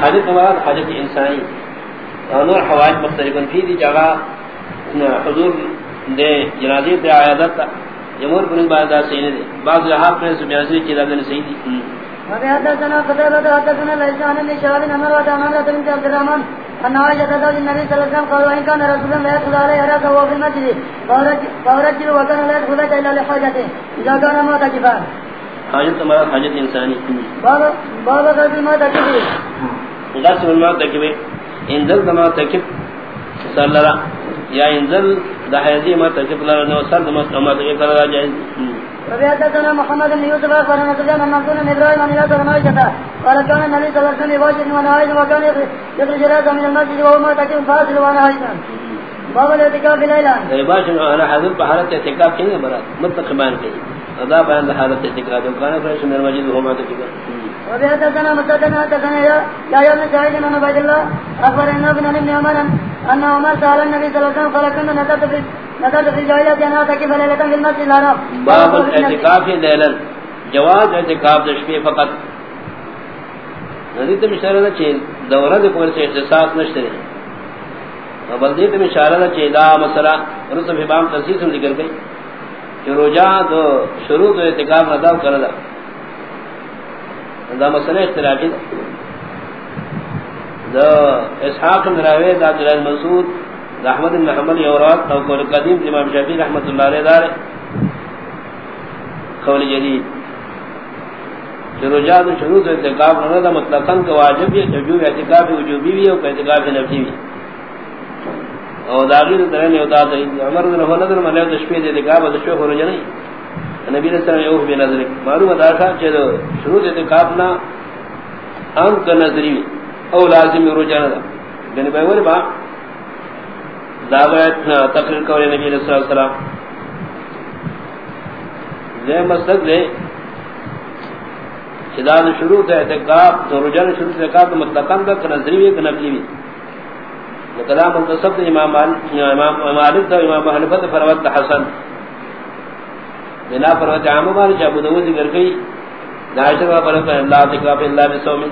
حاجت مراد حاجت انسانی۔ اور حوائج مختلف فی دی جگہ حضور دے جنازی دے عیادت جمہور بن بعد سینے دے۔ بعض لحاظ میں سبیاسی کی دادن سیدی۔ وفي حدثنا قتادة حدثنا ليس عن ابن شهاب أمر وتعمل بنت عبد الرحمن أن عائشة زوج النبي صلى الله عليه وسلم قال وإن كان رسولا لا يدخل عليه يراك وهو في المسجد فأرجل وكان لا يدخلك إلا لحاجته إذا كان معتكفا حاجت مراد حاجت انسانی بابا بابا غسل المعتكف غسل المعتكف انزل المعتكف صلى الله یا انزل دا حیزی معتكف لرا نو سر معتكف لرا جائز حدثنا محمد بن يوسف أخبرنا سفيان عن منصور بن إبراهيم عن إياس بن عائشة قال كان النبي صلى الله عليه وسلم يباشر عائد وكان يخرج رأسه من المسجد وهو معتكف فاصل عائد باب الاعتكاف في ليلة يباشر على حضور بحالة اعتكاف كين مراد مطلق بان كين ادا بان حالة اعتكاف وكان يخرج من المسجد وهو معتكف وفي حدثنا مسدنا حدثنا يا يا ابن سعيد بن عبيد الله أخبرنا ابن ابن عمر أن عمر سأل النبي صلى الله عليه وسلم قال كنا نتت في نتت في الجاهلية أن أعتكف ليلة في المسجد الحرام باب الاعتكاف ليلا جواز اعتكاف دشبی فقط۔ ندیت مشارہ دا چیز دورہ دے کوئر سے احساس نشترے بلدیت مشارہ دا چیز دا مسئلہ رسم تنسیس ہم ذکر گئی کہ رجا دو شروع دو اعتکاف نداو کردا دا مسئلہ اختلافی دا دا اسحاق مراوی دا عبداللہ مسعود، دا احمد بن حمل یورات او قول قدیم امام شافعی رحمت اللہ علیہ دار قول جدید. رجا دو شروع دو اعتکاف نداو مطلقاً کا واجب ہے جو اعتکاف وجوبی بھی او اعتکاف نفسی بھی او داغیر درن یو داد عمر بن هو نظر ملے دشپے دے لگا بد شو ہو رجنی. نبی نے سر یو بھی نظر. معلوم ادا تھا کہ شروع دے کاپنا ان کا نظری او لازم رجنا یعنی بے ور با دعوت تقریر کرے نبی صلی اللہ علیہ وسلم یہ مسجد لے شداد شروع تے اعتکاف تو رجن شروع تے اعتکاف مطلقاً کا نظری ایک نفلی بھی کلام منتصب امام امام مالک تھا امام حنیفہ فروت حسن. بنا فروت عام مالک ابو داؤد ذکر گئی داشر کا فرق اللہ تکا فی اللہ بسوم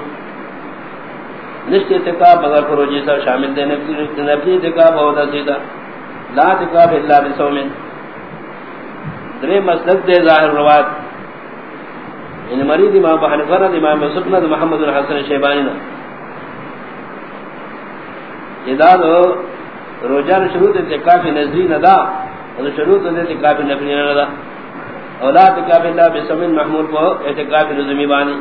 نشتے تکا مگر فروجی سا شامل دے نبی نبی تکا بہت سیدھا لا تکا فی اللہ بسوم درے مسلک دے ظاہر روات ان یعنی مرید امام حنیفہ امام مسلم محمد بن حسن شیبانی نے اذا روزان شروع تے کافی نزری ندا اور شروع تے کافی نفلی ندا اولاد کافی اللہ بسم محمود کو اعتکاف نظمی بانی۔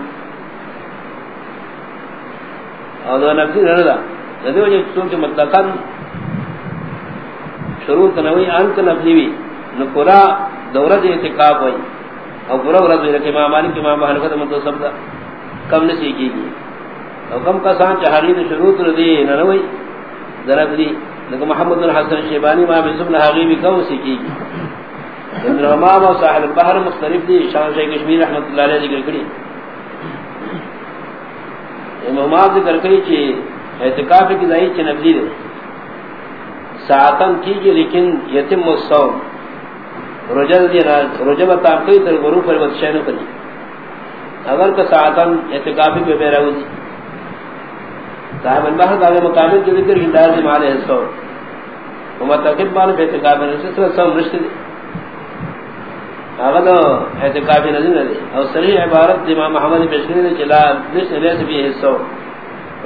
اور نفسی ندا ندی وجہ چونکہ مطلقاً شروع تنوی انت نفلی بھی۔ نکورا دورت اعتکاف ہوئی، اور پورا ورد ہوئی رکھے امام مالک امام حنفت منتصب دا کم نسی کی گئی۔ اور کم کسان چہاری شروع ردی ننوی ذرا دی لگا محمد بن حسن شیبانی ما بن سبن حقی بھی کون سی کی ابن امام و صاحب البحر مختلف دی شان شیخ کشمیر رحمت اللہ علیہ ذکر کری امام ذکر کری چی اعتقاف کی ضعیل چی نبلی دی. ساعتن کی گی لیکن یتم السوم رجل دی رجب تاقی تر غروب پر وقت کری اگر کہ ساعتن اعتقافی پہ میرا ہوئی صاحب البحر کا مقابل جو ذکر ہندار سے مال ہے سو وہ تقب بان پہ اعتقاب ہے، اس طرح سو رشتے دے۔ اگر اعتقاب نظر دے اور صحیح عبارت امام محمد پیشکری نے چلا نشتے لے سے بھی ہے سو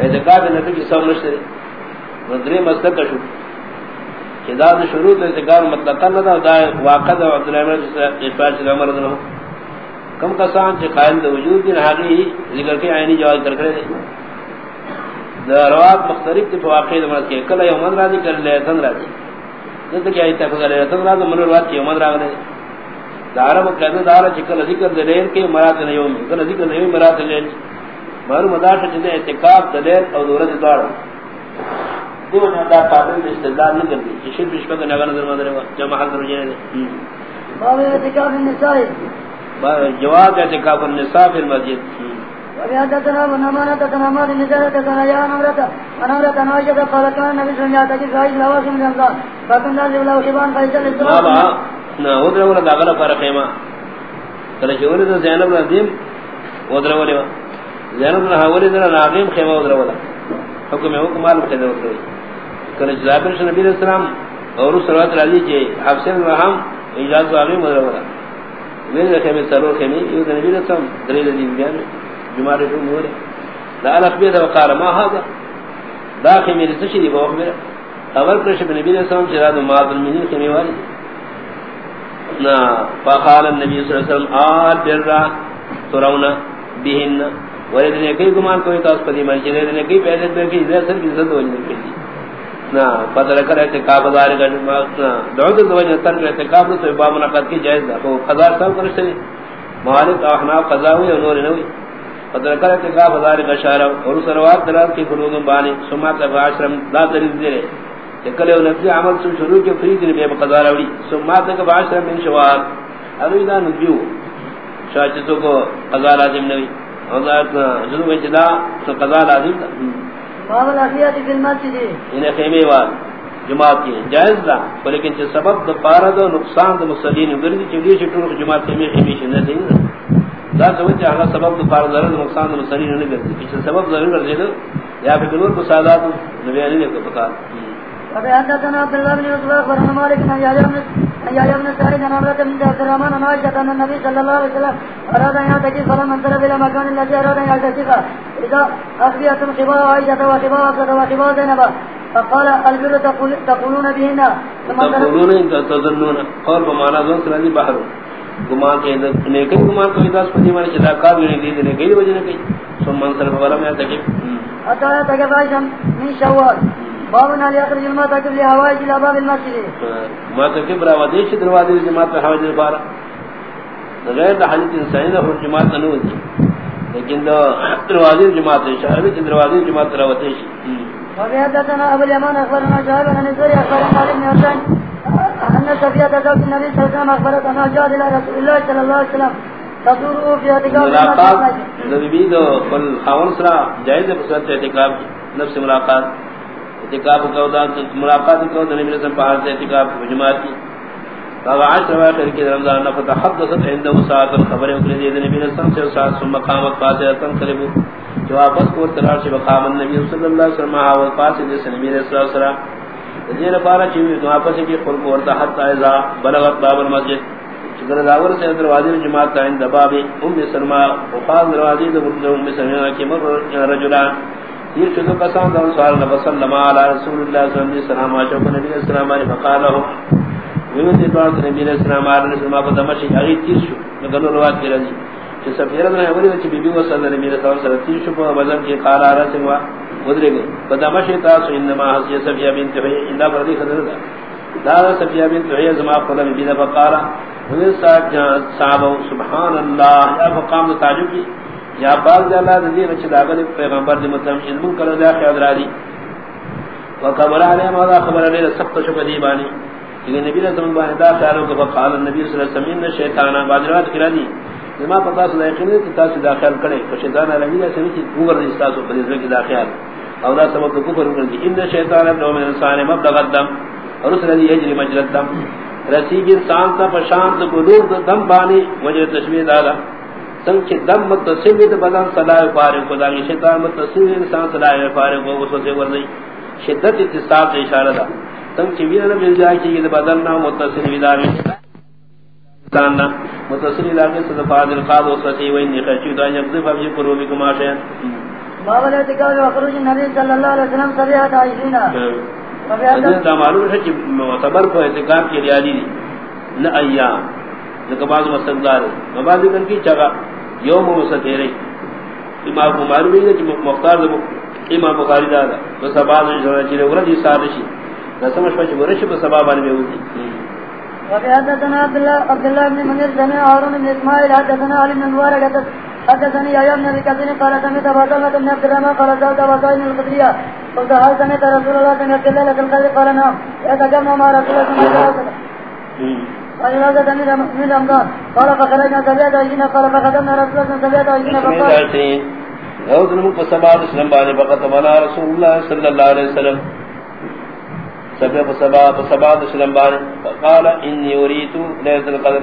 اعتقاب نظر کی سو رشتے دے۔ مدری مسلک کا شروع۔ کہ داد شروع تو اعتقاب مطلق نہ تھا دا واقع دا عبد عبداللہ عمر اشفاع سے عمر رضی اللہ کم کسان سے قائم دا وجود دین حاقی ذکر کے عینی جواز کر کرے دے روات مختلف تے واقع دے مراد کے کلا یوم راضی کر لے تن راضی جبکہ ایت کر لے تن راضی من روات کے یوم راضی دار میں کہتے دار چکل ذکر دے لے کے مراد نے یوم. کلا ذکر نہیں مراد لے مر مدار تے دے اعتکاف دے او دورت دار دیو نے دا قابل استدلال نہ کرتی شیر بشپ کا نگر نظر مدر جمع حق رجے نے باب اعتکاف النساء. جواب اعتکاف النساء فی المسجد. وبيادتنا ونمانا تتنمى لنجارة تتنيا نمرتا ونمرتا نوشة قالت كان النبي صلى الله عليه وسلم رأيش لواسم من فكنا لله شبان فيسل السلام نا هو در ولا داغلا فرق ما کله چې ورته زینب رضیم ودرا زینب نہ ہاں، ولی در ناغیم خیمہ ودرا حکم ہے حکم مال کے ودرا کر جابر نبی علیہ السلام اور صلوات علی جے حسین رحم اجازت واغیم ودرا ولا وین خیمہ سرور خیمہ یہ نبی علیہ السلام دلیل دی بیان۔ جمعہ جو مولے لا الخبیر وقال ما هذا داخل میرے تشریف وخبر خبر کرش نبی علیہ السلام چرا دو ماد المنین خیمہ والی۔ نا، فقال النبي صلى الله عليه وسلم، آل برا ترونا بهن وردنے کئی گمان کوئی تاس پدی من چلے، دنے کئی پیدے پر کی ادھر سر کی زد ہو جنے کئی نا، پتہ کر اعتقاب دار کا دعوت وجہ تر کے اعتقاب تو با منعقد کی جائز ہے تو قضا سب کر سے مالک احناف قضا ہوئی انہوں نے ہوئی۔ کر اعتقاب دار کا اشارہ اور سروات دلال کی فروض بانی سمات عشرم لا ترید دے کلے نفس عمل سے شروع کے فرید نے بے قضا راوی سمات کا عشرم من شوال ابھی دا نبیو شاچتو کو قضا لازم نہیں حضرت جنوب جدا تو قضا لازم باب الاخیات فی المسجد انہیں خیمے وال جماعت کی جائز دا لیکن چھ سبب دا پارد و نقصان دا مسلین گردی چولی شٹور جماعت خیمے خیمے شنہ دیں دا سوچ اگر سبب دا پارد ضرر نقصان دا مسلین نہیں گردی چھ سبب ضرر گردی دا یا پھر کنور کو سادات نبی علی نے کو پکار فبي حدثنا عبد الله بن يوسف اخبرنا مالك بن يحيى بن يحيى بن سعيد عن عمرة بن عبد الرحمن عن عائشة ان النبي صلى الله عليه وسلم اراد ان يعتكف فلما انصرف الى مكان الذي اراد ان يعتكف اذا اخبيتم خباء عائشة وخباء حفصة وخباء زينب فقال البر تقولون بهن؟ تقولون تظنون. قال بمعنى سلالي بحر. گمان کے نیکن گمان کو اداس پدی مانے چدا کار نہیں دی نے کئی وجہ نہیں ثم منصرف فلم يعتكف حتى يعتكف عائشة من شوال۔ باب نال يخرج الماء تكب لهوائج الى باب المسجد۔ ما تكب را وديش دروازه جماعت حوائج البار غیر حدیث انسانی نہ جماعت نہ ہوتی لیکن دو دروازے جماعت شہر میں دروازے جماعت راوتے شی وبيحدثنا ابو اليمان اخبرنا شعيب بن نزوري اخبرنا علي بن حسين ان صفية زوج النبي صلى الله عليه وسلم اخبرت انها جاءت الى رسول الله صلى الله عليه وسلم. تزوره في اعتكاف ملاقات نبی دو کل خاون سرا جائز ہے اعتکاف نفس ملاقات. اعتکاف کو دا ملاقات کو نبی رسول پاہر سے اعتکاف جماعت کی. فاغا عشر واقع کی رمضان نفت تحدثت عنده ساعت الخبر اکلی دید نبی رسول سے ساعت ثم قامت قاسرتا قلبو جو واپس کو تلار سے بقام النبی صلی اللہ علیہ وسلم آوال قاسر جیسے نبی رسول اللہ علیہ وسلم دین پارا چیوی تو واپس کی قلب ورطا حتی ازا بلغت باب المسجد۔ شکر داور سے دروازی جماعت کا عند باب ام سلمہ وقال دروازی دروازی ام سلمہ کی مر رجلان۔ یہ شدو قسم دون سوال نبی صلی اللہ علیہ رسول اللہ صلی اللہ علیہ وسلم۔ آشوک نبی علیہ السلام علیہ فقالہو ویوت اتوار نبی علیہ السلام علیہ السلام پر دمشق اگی تیر شو۔ نگلو روات کی رضی کہ سفیرت نے اولی وچی بی بی وصل نبی علیہ السلام تیر شو پر وزن کی قال آرہ سنگوا ودرے گئے فدمشق تاسو انما حسی صفیہ بنت حی اندہ پردی خدر دا دارا صفیہ بنت حی زما قدم بی دفع قارا ویوت صحابہ سبحان اللہ یا فقام دا تعجب کی یا باز اللہ دی رچ داغل پیغمبر دی مطلب علم کر دا خیال را دی وقبر علی ما دا خبر علی سخت شو دی بانی کہ نبی نے تم بانی دا خیال کو فقال النبی صلی اللہ علیہ وسلم، ان شیطان باجرات کرا دی ما پتہ سے یقین ہے کہ تاس دا خیال کرے تو شیطان علی نے کی اوپر دی استاد پر دی کی دا خیال. او دا سبب کو کفر کر دی ان شیطان ابن من انسان مبلغ الدم. اور اس نے یجری مجرى الدم. رسیب انسان تا پشانت کو دور دم بانی وجہ تشبیہ دادا. سنگ دم متصل تو بدن صلاح فارغ کو داغی. شیطان متصل انسان صلاح فارغ کو اس سے ورنی. شدت اتصال سے اشارہ دا. سنگ چوی نہ مل جائے کہ یہ بدن نہ متصل ودار انسان نہ متصل لاگے سے فاضل قاد و ستی و ان خشی دا یقذف ابھی قروب کما باب الاعتکاف وخروج النبي صلى الله عليه وسلم سبيعة عشرين حدیث معلوم ہے کہ معتبر کو اعتکاف کی ریاضی نہ ایام. لیکن بعض ہے مباد ذکر کی چگا یوم مستقیری امام کو معلوم ہے کہ مختار امام بخاری دا دا تو سباب جو چلے ورد یہ سادشی سمجھ پچ ورش پر سباب والے ہوتی وفي حدثنا عبد الله عبد الله بن منير سمع هارون بن اسماعيل حدثنا علي بن مبارك حدثني يا ابن ابي كثير قال سمعت سلمة بن عبد الرحمن قال ابا سعيد الخدري قلت هل سمعت رسول الله صلى الله عليه وسلم القدر قال نعم. يتجمع مع رسول الله صلى الله. عليه وسلم قال دمير من رمضان. قال فخرجنا سبيعة عشرين قال فخدمنا رسول الله سبيعة عشرين فقال یود نمو فسباد اسلام بانے فقط منا رسول اللہ صلی اللہ علیہ وسلم. سبیع فسباد فسباد اسلام بانے فقال انی یوریتو لیت القدر.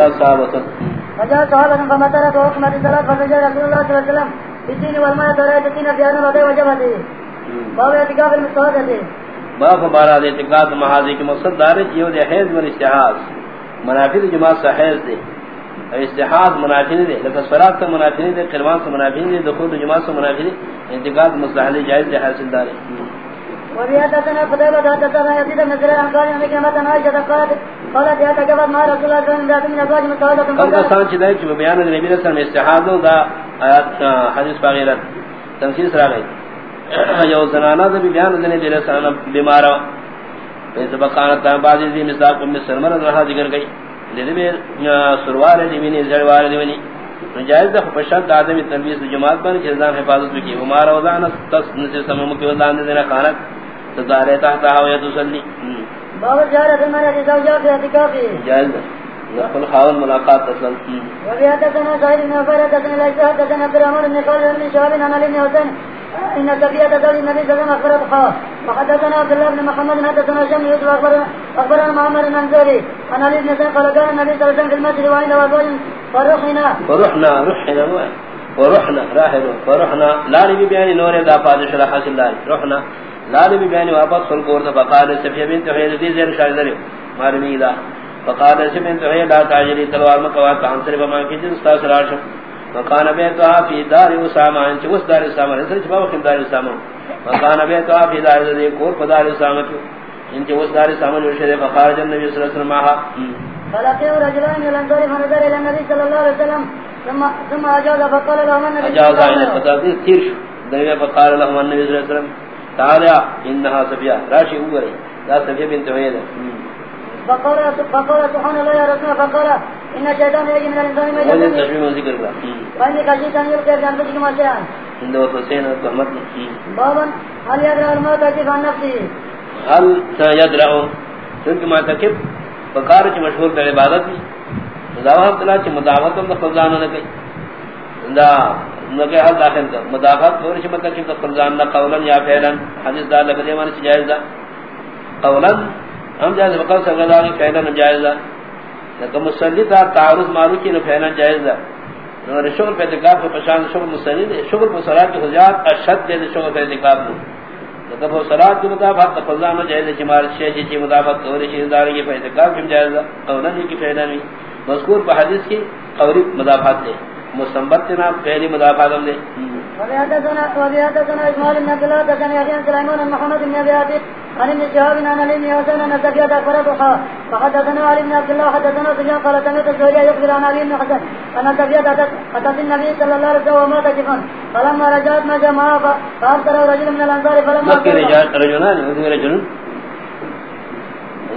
فجاء صحابة فجاء صحابة فمثلت وحكمت الصلاة فسجد رسول الله صلى الله عليه وسلم۔ في الدين والمية ورأيت الدين في أنه وضع وجبته باب اعتقاف بارا دے اعتقاد محاضی کی مقصد چیو دے حیض من استحاض منافی دے جماعت سا حیض دے۔ استحاض منافی دے لکہ سے منافی دے قربان سے منافی دے دخول جماعت سے منافی دے۔ اعتقاد مستحل جائز دے حاصل دارے وبيحدثنا قتيبة حدثنا يزيد بن زريع عن قال ان كلمة عائشة قالت کم کسان چی دائیں چی بیان نبی رسول میں استحاض دو دا آیات حدیث باغیرت تنسیل سرا گئی یو زنانہ دا بیان دے نبی رسول بیمارا۔ پیس بقانت بعضی دی مصداق ام سلمہ رضا ذکر گئی۔ لیدے بھی سروال دی بینی زڑوال دی بینی۔ نجائز دا فشد آدمی تنبیس جماعت بانی چیزان حفاظت بکی ہمارا وضعنا تس نسی سمم کی وضعان دینا خانت۔ تدارے تحت آویا تسلی باب جارة المرأة زوجها في اعتكافه جائز دا نقل خاون ملاقات تسلل وبيحدثنا سعيد بن عبادة حدثنا ليس حدثنا عبد الرحمن بن خالد بن شهاب عن علي بن حسين ان صفية زوج النبي صلى الله عليه وسلم اخبرتها وحدثنا عبد الله بن محمد حدثنا شم يوسف اخبرنا اخبرنا محمد بن انزوري عن علي بن حسين قال كان النبي صلى الله عليه وسلم في المسجد وعنده ازواج فرحنا فرحنا رحنا ورحنا راحل فرحنا لا نبي بيان نور دا فاضل شرح حاصل رحنا لا نبي بيان واپس خل کو تو فقال صفیہ بنت حیض دی زیر شاہد نے مارمی دا فقال صفیہ بنت حیض لا تاجری تلوار مکوا تانسر بما کی جن استا سراش مکان بیتها فی دار اسامہ انچ اس دار اسامہ نے سچ باو دار اسامہ مکان بیتها فی دار ذی کو دار اسامہ کی انچ اس دار اسامہ جو شے فخارج النبی صلی اللہ علیہ وسلم فلقيه رجلان من الانصار فنظر الى النبي صلى الله عليه وسلم ثم ثم اجاز فقال لهم النبي اجاز الى فتاة تيرش دنیا فقال لهم النبي صلى الله عليه وسلم تعالى انها صفية راشي اوغري لا صفية بنت عيد فقال فقال سبحان الله يا رسول فقال ان الشيطان يجي من الانسان ما وجه يجي تشميم ذكر الله فاني خشيت ان يلقي في انفسك ما شاء عند وفسين الرحمت بابا هل يدرى الموت كيف عن نفسه هل يدرع چونکہ معتکب فقار چ مشہور بے عبادت ہے مداوات اللہ چ مداوات ہم خزانہ نہ کئی دا نگے حد داخل کا مداوات اور چ مطلب کہ خزانہ نہ قولا یا فعلا، حدیث دا لگے مان چ جائز دا قولا ہم جائز وقت سے غلا کہ فعلا جائز دا کہ مصلی تا تعارض معروف کی نہ فعلا جائز دا اور شغل پہ اتقاب کو پشان شغل مصلی دے شغل پر صلات کی حجات اشد دے شغل پہ اتقاب کو تب صلات کے مطابق تفضل نہ جائز جمال شے جی مطابق اور شی داری کے فائدہ کا کم جائز قولا نہیں کی فائدہ نہیں مذکور حدیث کی قوری مدافعات دے مستنبت نہ پہلی مدافعات دے وبيحدثنا وبيحدثنا بن عبد الله حدثنا يحيى محمد بن ابي عتيق عن ابن شهاب عن علي بن حسين ان زكية اخبرتها فحدثنا علي بن عبد الله حدثنا سفيان قال سمعت الزهري يخبر عن علي بن حسين ان زكية اتت النبي صلى الله عليه وسلم ومات كفا فلما رجعت ما جمعها فارسله رجل من الانصار فلما مكي رجال رجلان رجل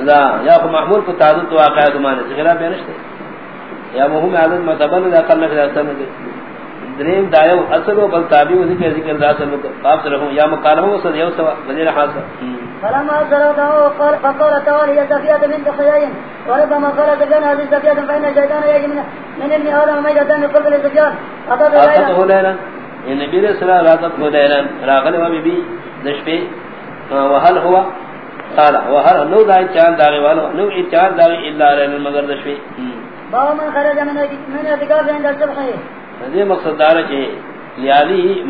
لا يا محمود کو تعدد واقعات مانے خلاف بینشتے یا مهم عدد متبن لا في الاسلام دریم دایو اصل و بل تابع و ذکر ذکر ذات و باب رہو یا مکالمہ و صد یو سوا. وزیر حاصل. فلما زرده قال فقال تعالى يا زكية بنت خيين وربما هذه الشيطان يجي من من ابن ما يجدان قلت لسفيان أتت آتت لیلا یہ نبی علیہ السلام راتت لیلا راغل و بی وحل ہوا. قال وحل نو دائی چاند داغی والا. نو چاند داغی اللہ لیلا مگر دشپی باب من خرج من من اعتقاف عند الصبح یہ مقصد دارا کہ لیالی